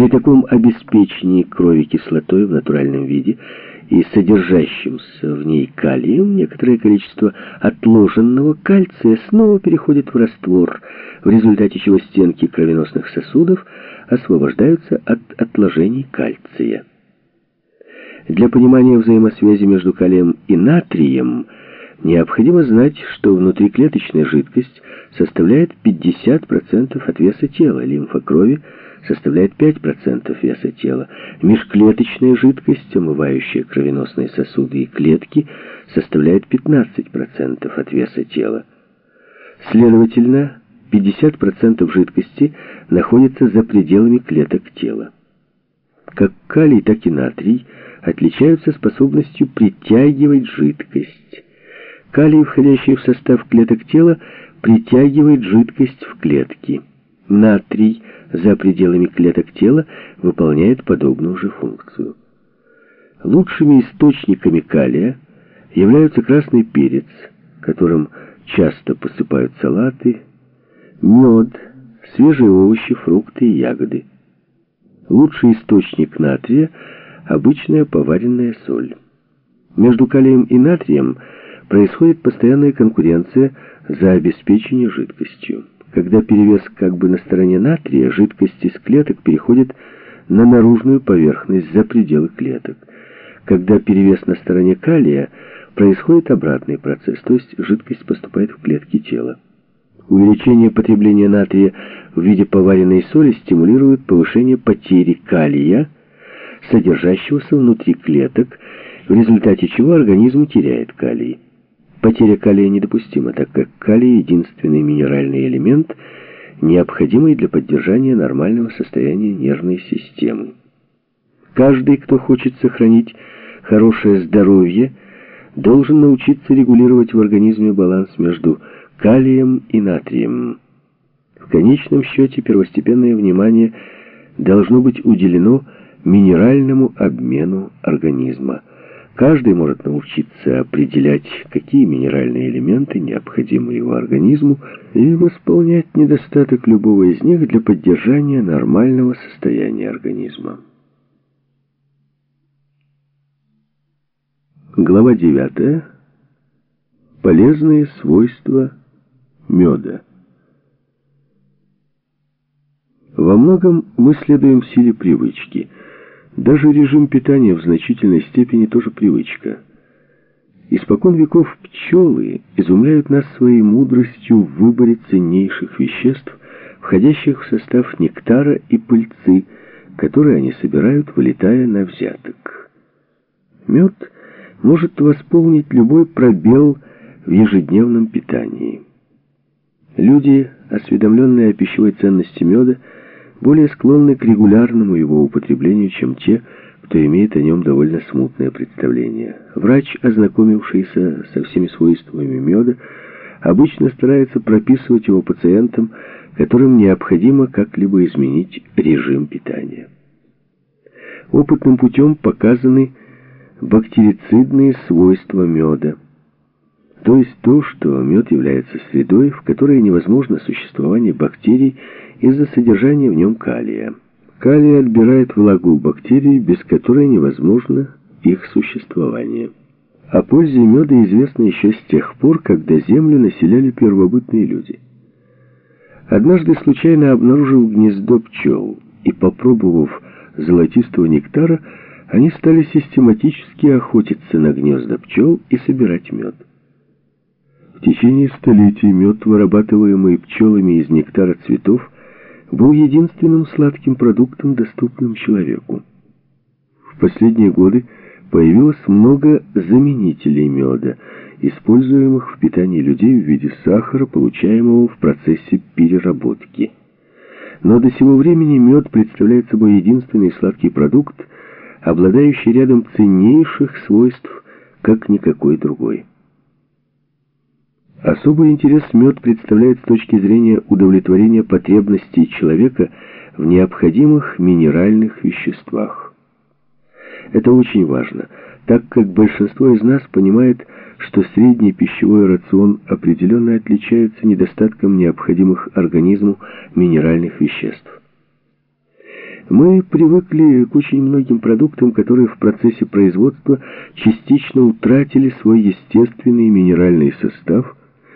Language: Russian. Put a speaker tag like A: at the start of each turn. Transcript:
A: При таком обеспечении крови кислотой в натуральном виде и содержащимся в ней калием, некоторое количество отложенного кальция снова переходит в раствор, в результате чего стенки кровеносных сосудов освобождаются от отложений кальция. Для понимания взаимосвязи между калием и натрием необходимо знать, что внутриклеточная жидкость составляет 50% от веса тела, лимфа крови составляет 5% веса тела, межклеточная жидкость, омывающая кровеносные сосуды и клетки, составляет 15% от веса тела. Следовательно, 50% жидкости находится за пределами клеток тела. Как калий, так и натрий отличаются способностью притягивать жидкость. Калий, входящий в состав клеток тела, притягивает жидкость в клетки. Натрий за пределами клеток тела выполняет подобную же функцию. Лучшими источниками калия являются красный перец, которым часто посыпают салаты, мед, свежие овощи, фрукты и ягоды. Лучший источник натрия – обычная поваренная соль. Между калием и натрием происходит постоянная конкуренция за обеспечение жидкостью. Когда перевес как бы на стороне натрия, жидкость из клеток переходит на наружную поверхность за пределы клеток. Когда перевес на стороне калия, происходит обратный процесс, то есть жидкость поступает в клетки тела. Увеличение потребления натрия в виде поваренной соли стимулирует повышение потери калия, содержащегося внутри клеток, в результате чего организм теряет калий. Потеря калия недопустима, так как калий – единственный минеральный элемент, необходимый для поддержания нормального состояния нервной системы. Каждый, кто хочет сохранить хорошее здоровье, должен научиться регулировать в организме баланс между калием и натрием. В конечном счете первостепенное внимание должно быть уделено минеральному обмену организма – Каждый может научиться определять, какие минеральные элементы необходимы его организму, и восполнять недостаток любого из них для поддержания нормального состояния организма. Глава 9. Полезные свойства меда. Во многом мы следуем силе привычки – даже режим питания в значительной степени тоже привычка. Испокон веков пчелы изумляют нас своей мудростью в выборе ценнейших веществ, входящих в состав нектара и пыльцы, которые они собирают, вылетая на взяток. Мед может восполнить любой пробел в ежедневном питании. Люди, осведомленные о пищевой ценности меда, более склонны к регулярному его употреблению, чем те, кто имеет о нем довольно смутное представление. Врач, ознакомившийся со всеми свойствами меда, обычно старается прописывать его пациентам, которым необходимо как-либо изменить режим питания. Опытным путем показаны бактерицидные свойства меда, то есть то, что мед является средой, в которой невозможно существование бактерий из-за содержания в нем калия. Калий отбирает влагу бактерий, без которой невозможно их существование. О пользе меда известно еще с тех пор, когда землю населяли первобытные люди. Однажды случайно обнаружив гнездо пчел и попробовав золотистого нектара, они стали систематически охотиться на гнезда пчел и собирать мед. В течение столетий мед, вырабатываемый пчелами из нектара цветов, был единственным сладким продуктом, доступным человеку. В последние годы появилось много заменителей меда, используемых в питании людей в виде сахара, получаемого в процессе переработки. Но до сего времени мед представляет собой единственный сладкий продукт, обладающий рядом ценнейших свойств, как никакой другой. Особый интерес мед представляет с точки зрения удовлетворения потребностей человека в необходимых минеральных веществах. Это очень важно, так как большинство из нас понимает, что средний пищевой рацион определенно отличается недостатком необходимых организму минеральных веществ. Мы привыкли к очень многим продуктам, которые в процессе производства частично утратили свой естественный минеральный состав,